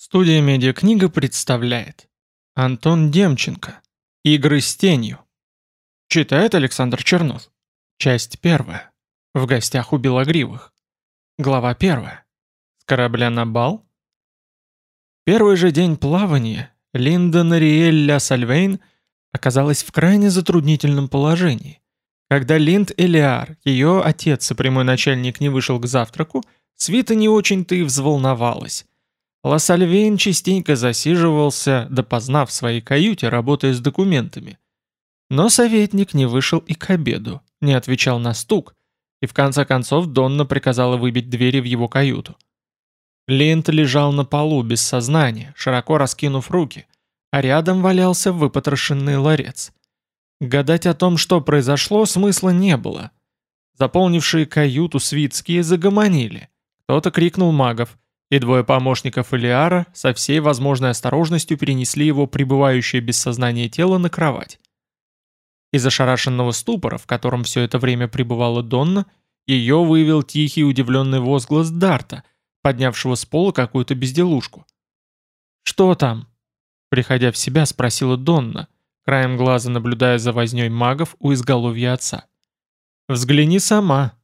Студия «Медиакнига» представляет Антон Демченко. «Игры с тенью» Читает Александр Чернов. Часть первая. В гостях у Белогривых. Глава первая. С корабля на бал. Первый же день плавания Линда Нариэль Сальвейн оказалась в крайне затруднительном положении. Когда Линд Элиар, ее отец и прямой начальник не вышел к завтраку, Свита не очень-то и взволновалась. Лассальвейн частенько засиживался, допоздна в своей каюте, работая с документами. Но советник не вышел и к обеду, не отвечал на стук, и в конце концов Донна приказала выбить двери в его каюту. Линд лежал на полу без сознания, широко раскинув руки, а рядом валялся выпотрошенный ларец. Гадать о том, что произошло, смысла не было. Заполнившие каюту свитские загомонили. Кто-то крикнул магов — и двое помощников Элиара со всей возможной осторожностью перенесли его пребывающее без сознания тело на кровать. Из ошарашенного ступора, в котором все это время пребывала Донна, ее вывел тихий удивленный возглас Дарта, поднявшего с пола какую-то безделушку. «Что там?» Приходя в себя, спросила Донна, краем глаза наблюдая за возней магов у изголовья отца. «Взгляни сама»,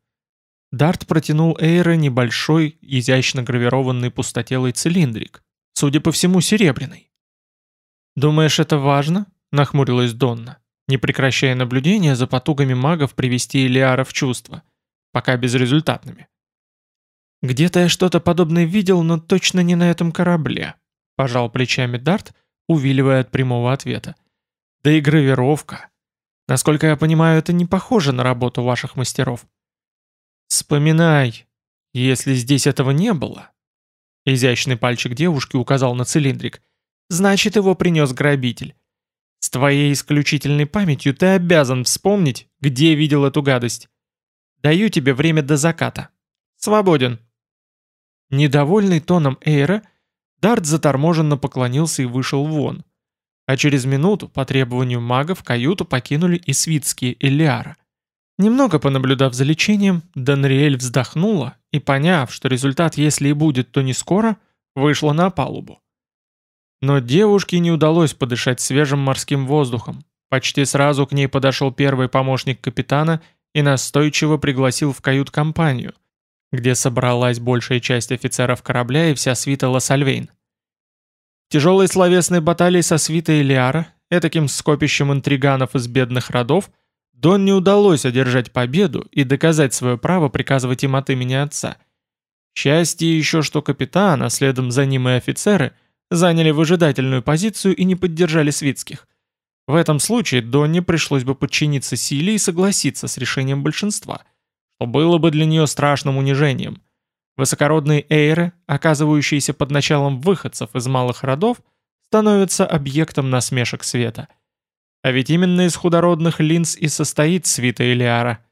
Дарт протянул Эйра небольшой, изящно гравированный пустотелый цилиндрик, судя по всему, серебряный. «Думаешь, это важно?» — нахмурилась Донна, не прекращая наблюдения за потугами магов привести Элиара в чувство, пока безрезультатными. «Где-то я что-то подобное видел, но точно не на этом корабле», — пожал плечами Дарт, увиливая от прямого ответа. «Да и гравировка. Насколько я понимаю, это не похоже на работу ваших мастеров». «Вспоминай, если здесь этого не было...» Изящный пальчик девушки указал на цилиндрик. «Значит, его принес грабитель. С твоей исключительной памятью ты обязан вспомнить, где видел эту гадость. Даю тебе время до заката. Свободен». Недовольный тоном Эйра, Дарт заторможенно поклонился и вышел вон. А через минуту, по требованию магов, каюту покинули и свитские Элиара. Немного понаблюдав за лечением, Данриэль вздохнула и, поняв, что результат, если и будет, то не скоро, вышла на палубу. Но девушке не удалось подышать свежим морским воздухом. Почти сразу к ней подошел первый помощник капитана и настойчиво пригласил в кают-компанию, где собралась большая часть офицеров корабля и вся свита Лассальвейн. В тяжелой словесной баталии со свитой Элиара, этаким скопищем интриганов из бедных родов, Дон не удалось одержать победу и доказать свое право приказывать им от имени отца. Счастье еще, что капитан, а следом за ним и офицеры, заняли выжидательную позицию и не поддержали свитских. В этом случае Донне пришлось бы подчиниться силе и согласиться с решением большинства, что было бы для нее страшным унижением. Высокородные эйры, оказывающиеся под началом выходцев из малых родов, становятся объектом насмешек света – а ведь именно из худородных линз и состоит свита Элиара.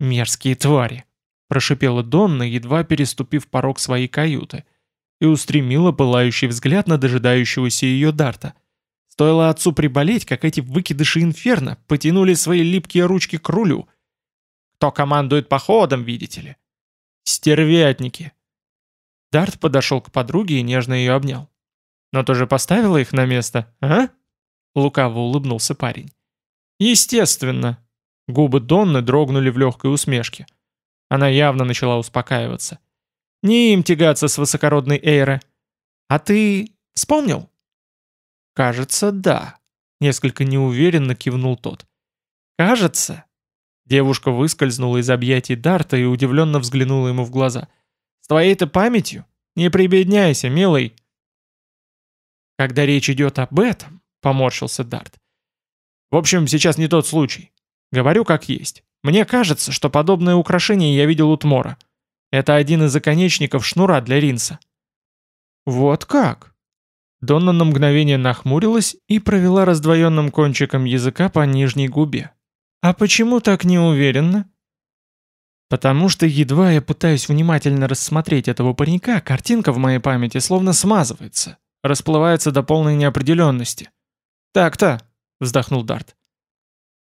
«Мерзкие твари!» – прошипела Донна, едва переступив порог своей каюты, и устремила пылающий взгляд на дожидающегося ее Дарта. Стоило отцу приболеть, как эти выкидыши инферно потянули свои липкие ручки к рулю. Кто командует походом, видите ли? Стервятники. Дарт подошел к подруге и нежно ее обнял. «Но ты же поставила их на место, а?» Лукаво улыбнулся парень. Естественно. Губы Донны дрогнули в легкой усмешке. Она явно начала успокаиваться. Не им тягаться с высокородной Эйры. А ты вспомнил? Кажется, да. Несколько неуверенно кивнул тот. Кажется. Девушка выскользнула из объятий Дарта и удивленно взглянула ему в глаза. «С твоей-то памятью? Не прибедняйся, милый!» Когда речь идет об этом, Поморщился Дарт. В общем, сейчас не тот случай. Говорю как есть. Мне кажется, что подобное украшение я видел у Тмора. Это один из оконечников шнура для ринса. Вот как? Донна на мгновение нахмурилась и провела раздвоенным кончиком языка по нижней губе. «А почему так неуверенно?» «Потому что едва я пытаюсь внимательно рассмотреть этого паренька, картинка в моей памяти словно смазывается, расплывается до полной неопределенности. «Так-то», — вздохнул Дарт.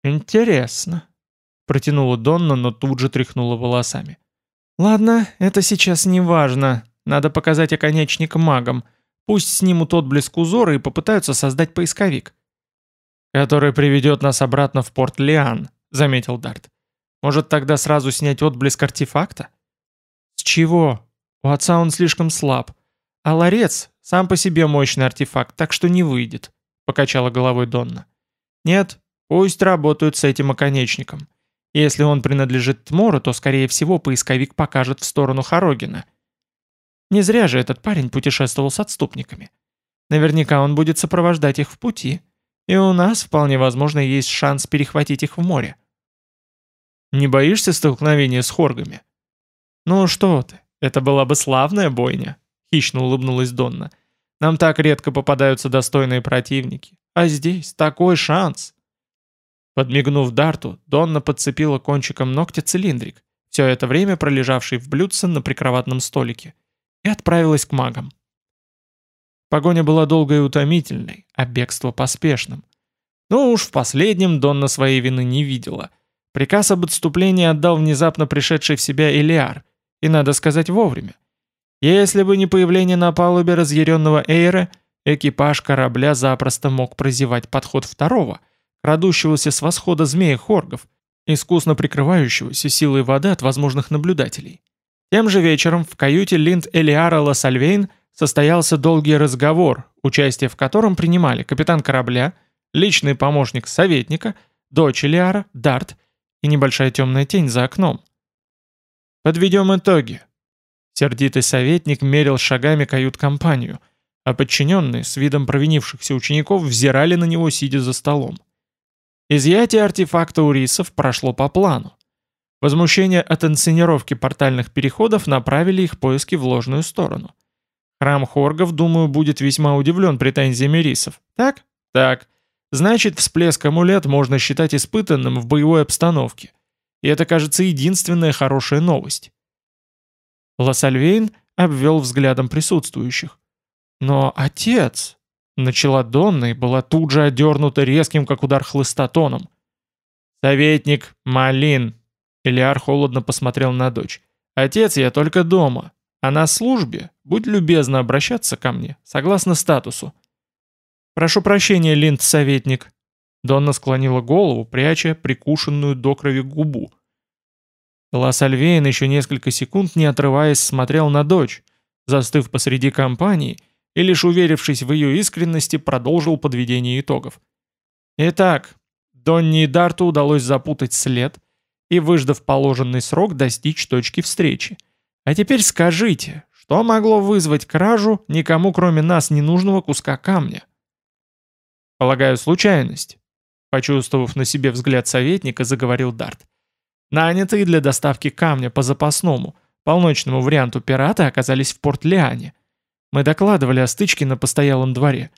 «Интересно», — протянула Донна, но тут же тряхнула волосами. «Ладно, это сейчас не важно. Надо показать оконечник магам, Пусть снимут отблеск узора и попытаются создать поисковик. «Который приведет нас обратно в порт Лиан», — заметил Дарт. «Может, тогда сразу снять отблеск артефакта?» «С чего? У отца он слишком слаб. А ларец сам по себе мощный артефакт, так что не выйдет», — покачала головой Донна. «Нет, пусть работают с этим оконечником. Если он принадлежит Тмору, то, скорее всего, поисковик покажет в сторону Хорогина. Не зря же этот парень путешествовал с отступниками. Наверняка он будет сопровождать их в пути, и у нас, вполне возможно, есть шанс перехватить их в море. Не боишься столкновения с хоргами? Ну что ты, это была бы славная бойня, хищно улыбнулась Донна. Нам так редко попадаются достойные противники. А здесь такой шанс. Подмигнув Дарту, Донна подцепила кончиком ногтя цилиндрик, все это время пролежавший в блюдце на прикроватном столике, и отправилась к магам. Погоня была долгой и утомительной, а бегство поспешным. Но уж в последнем Донна своей вины не видела. Приказ об отступлении отдал внезапно пришедший в себя Элиар, и, надо сказать, вовремя. Если бы не появление на палубе разъяренного Эйра, экипаж корабля запросто мог прозевать подход второго — крадущегося с восхода змея Хоргов, искусно прикрывающегося силой воды от возможных наблюдателей. Тем же вечером в каюте Линд Элиара Лассальвейн состоялся долгий разговор, участие в котором принимали капитан корабля, личный помощник советника, дочь Элиара, Дарт и небольшая темная тень за окном. Подведем итоги. Сердитый советник мерил шагами кают-компанию, а подчиненные с видом провинившихся учеников взирали на него, сидя за столом. Изъятие артефакта у рисов прошло по плану. Возмущение от инсценировки портальных переходов направили их поиски в ложную сторону. Храм Хоргов, думаю, будет весьма удивлен претензиями рисов. Так? Так. Значит, всплеск амулет можно считать испытанным в боевой обстановке. И это, кажется, единственная хорошая новость. Лассальвейн обвел взглядом присутствующих. «Но отец...» Начала Донна и была тут же одернута резким, как удар хлыста, тоном. «Советник, Малин!» Илиар холодно посмотрел на дочь. «Отец, я только дома. А на службе будь любезна обращаться ко мне, согласно статусу». «Прошу прощения, Линд-советник». Донна склонила голову, пряча прикушенную до крови губу. Лас Альвейн еще несколько секунд, не отрываясь, смотрел на дочь, застыв посреди компании — и лишь уверившись в ее искренности, продолжил подведение итогов. Итак, Донни и Дарту удалось запутать след и, выждав положенный срок, достичь точки встречи. А теперь скажите, что могло вызвать кражу никому кроме нас ненужного куска камня? Полагаю, случайность. Почувствовав на себе взгляд советника, заговорил Дарт. Нанятые для доставки камня по запасному, полночному варианту пираты оказались в Порт-Лиане. Мы докладывали о стычке на постоялом дворе.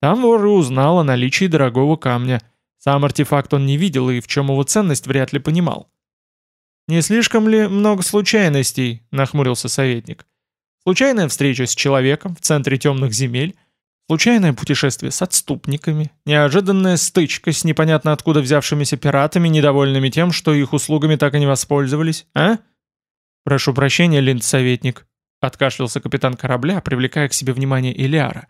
Там вор и узнал о наличии дорогого камня. Сам артефакт он не видел и в чем его ценность вряд ли понимал. «Не слишком ли много случайностей?» – нахмурился советник. «Случайная встреча с человеком в центре темных земель, случайное путешествие с отступниками, неожиданная стычка с непонятно откуда взявшимися пиратами, недовольными тем, что их услугами так и не воспользовались, а?» «Прошу прощения, линд-советник», Откашлялся капитан корабля, привлекая к себе внимание Илиара.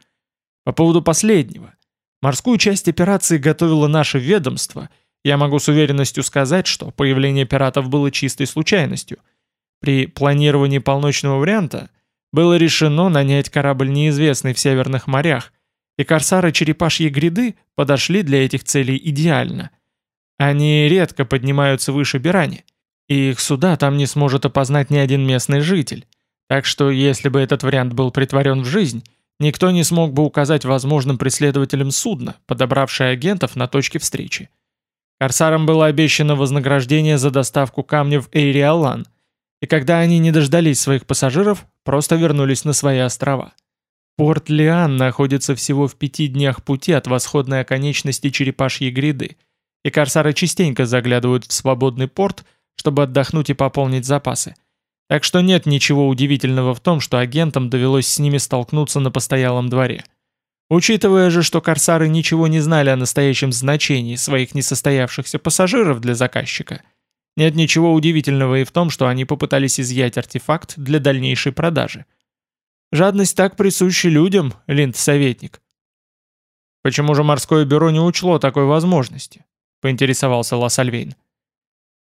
По поводу последнего. Морскую часть операции готовило наше ведомство. Я могу с уверенностью сказать, что появление пиратов было чистой случайностью. При планировании полночного варианта было решено нанять корабль неизвестный в северных морях, и корсары черепашьей гряды подошли для этих целей идеально. Они редко поднимаются выше Бирани, и их суда там не сможет опознать ни один местный житель. Так что, если бы этот вариант был притворен в жизнь, никто не смог бы указать возможным преследователям судна, подобравшее агентов на точке встречи. Корсарам было обещано вознаграждение за доставку камня в Эйриалан, и когда они не дождались своих пассажиров, просто вернулись на свои острова. Порт Лиан находится всего в пяти днях пути от восходной оконечности Черепашьей гряды, и корсары частенько заглядывают в свободный порт, чтобы отдохнуть и пополнить запасы – так что нет ничего удивительного в том, что агентам довелось с ними столкнуться на постоялом дворе. Учитывая же, что корсары ничего не знали о настоящем значении своих несостоявшихся пассажиров для заказчика, нет ничего удивительного и в том, что они попытались изъять артефакт для дальнейшей продажи. Жадность так присуща людям, Линд-советник. Почему же морское бюро не учло такой возможности? Поинтересовался Лассальвейн.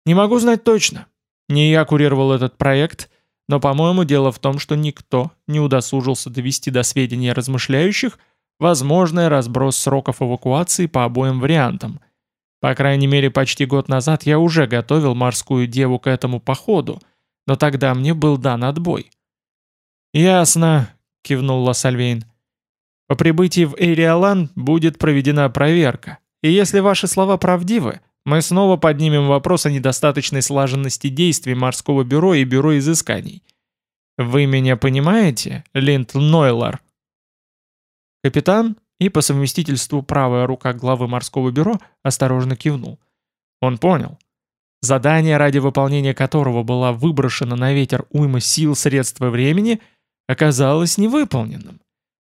Не могу знать точно. Не я курировал этот проект, но, по-моему, дело в том, что никто не удосужился довести до сведения размышляющих возможный разброс сроков эвакуации по обоим вариантам. По крайней мере, почти год назад я уже готовил морскую деву к этому походу, но тогда мне был дан отбой. «Ясно», — кивнул Лассальвейн. «По прибытии в Эйриалан будет проведена проверка, и если ваши слова правдивы, мы снова поднимем вопрос о недостаточной слаженности действий морского бюро и бюро изысканий. Вы меня понимаете, Линд Нойлар? Капитан и по совместительству правая рука главы морского бюро осторожно кивнул. Он понял. Задание, ради выполнения которого была выброшена на ветер уйма сил, средств и времени, оказалось невыполненным.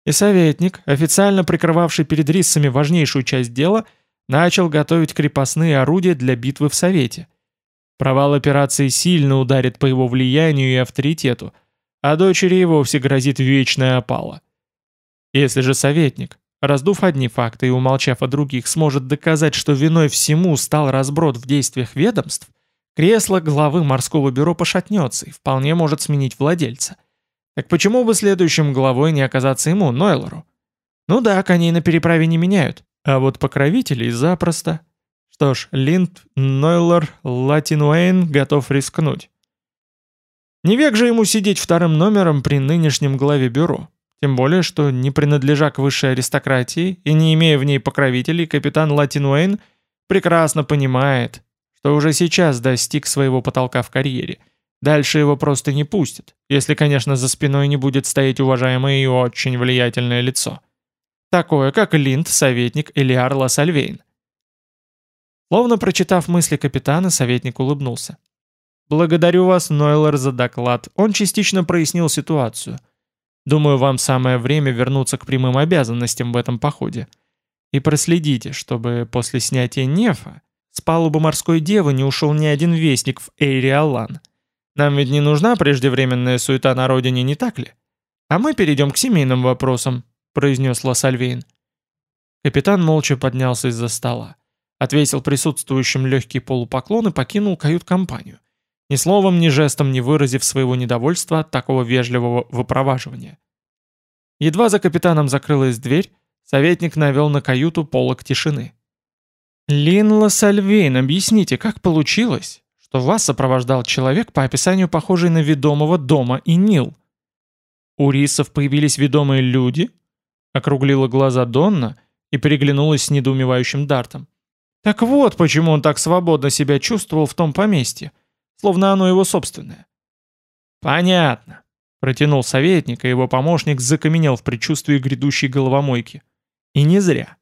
И советник, официально прикрывавший перед риссами важнейшую часть дела, — начал готовить крепостные орудия для битвы в Совете. Провал операции сильно ударит по его влиянию и авторитету, а дочери и вовсе грозит вечная опала. Если же советник, раздув одни факты и умолчав о других, сможет доказать, что виной всему стал разброд в действиях ведомств, кресло главы морского бюро пошатнется и вполне может сменить владельца. Так почему бы следующим главой не оказаться ему, Нойлору? Ну да, коней на переправе не меняют. А вот покровителей запросто. Что ж, Линд, Нойлор, Латинуэйн готов рискнуть. Не век же ему сидеть вторым номером при нынешнем главе бюро. Тем более, что не принадлежа к высшей аристократии и не имея в ней покровителей, капитан Латинуэйн прекрасно понимает, что уже сейчас достиг своего потолка в карьере. Дальше его просто не пустят, если, конечно, за спиной не будет стоять уважаемое и очень влиятельное лицо такое как Линд, советник Элиар Лассальвейн. Словно прочитав мысли капитана, советник улыбнулся. «Благодарю вас, Нойлер, за доклад. Он частично прояснил ситуацию. Думаю, вам самое время вернуться к прямым обязанностям в этом походе. И проследите, чтобы после снятия нефа с палубы морской девы не ушел ни один вестник в Эйри-Аллан. Нам ведь не нужна преждевременная суета на родине, не так ли? А мы перейдем к семейным вопросам произнес Лассальвейн. Капитан молча поднялся из-за стола, ответил присутствующим легкий полупоклон и покинул кают-компанию, ни словом, ни жестом не выразив своего недовольства от такого вежливого выпроваживания. Едва за капитаном закрылась дверь, советник навел на каюту полок тишины. «Лин Лассальвейн, объясните, как получилось, что вас сопровождал человек по описанию похожий на ведомого дома и Нил?» У рисов появились ведомые люди, Округлила глаза Донна и переглянулась с недоумевающим Дартом. Так вот, почему он так свободно себя чувствовал в том поместье, словно оно его собственное. Понятно, протянул советник, и его помощник закаменел в предчувствии грядущей головомойки. И не зря.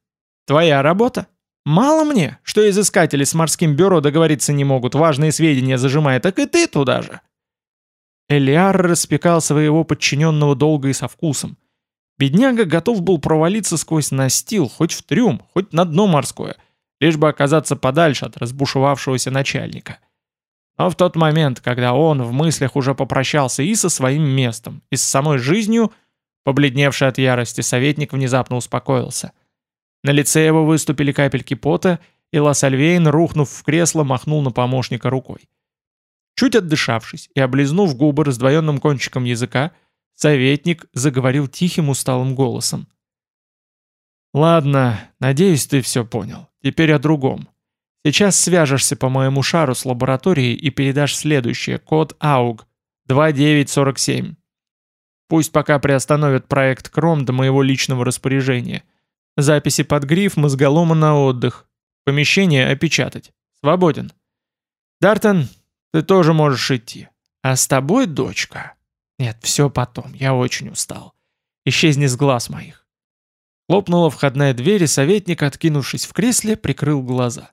Твоя работа? Мало мне, что изыскатели с морским бюро договориться не могут, важные сведения зажимая, так и ты туда же. Элиар распекал своего подчиненного долго и со вкусом, Бедняга готов был провалиться сквозь настил, хоть в трюм, хоть на дно морское, лишь бы оказаться подальше от разбушевавшегося начальника. Но в тот момент, когда он в мыслях уже попрощался и со своим местом, и с самой жизнью, побледневший от ярости советник внезапно успокоился. На лице его выступили капельки пота, и Лассальвейн, рухнув в кресло, махнул на помощника рукой. Чуть отдышавшись и облизнув губы раздвоенным кончиком языка, Советник заговорил тихим усталым голосом. «Ладно, надеюсь, ты все понял. Теперь о другом. Сейчас свяжешься по моему шару с лабораторией и передашь следующее, код АУГ 2947. Пусть пока приостановят проект Кром до моего личного распоряжения. Записи под гриф мозголома на отдых. Помещение опечатать. Свободен. Дартон, ты тоже можешь идти. А с тобой, дочка...» Нет, все потом, я очень устал. Исчезни с глаз моих. Хлопнула входная дверь, и советник, откинувшись в кресле, прикрыл глаза.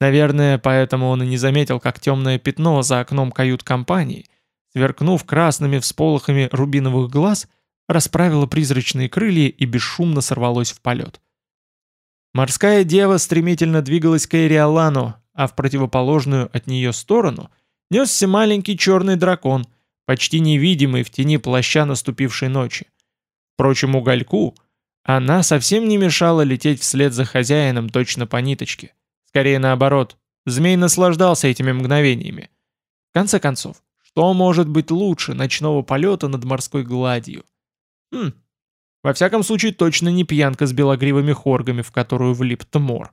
Наверное, поэтому он и не заметил, как темное пятно за окном кают-компании, сверкнув красными всполохами рубиновых глаз, расправило призрачные крылья и бесшумно сорвалось в полет. Морская дева стремительно двигалась к Эриалану, а в противоположную от нее сторону несся маленький черный дракон — почти невидимый в тени плаща наступившей ночи. Впрочем, угольку она совсем не мешала лететь вслед за хозяином точно по ниточке. Скорее наоборот, змей наслаждался этими мгновениями. В конце концов, что может быть лучше ночного полета над морской гладью? Хм, во всяком случае, точно не пьянка с белогривыми хоргами, в которую влип Тмор.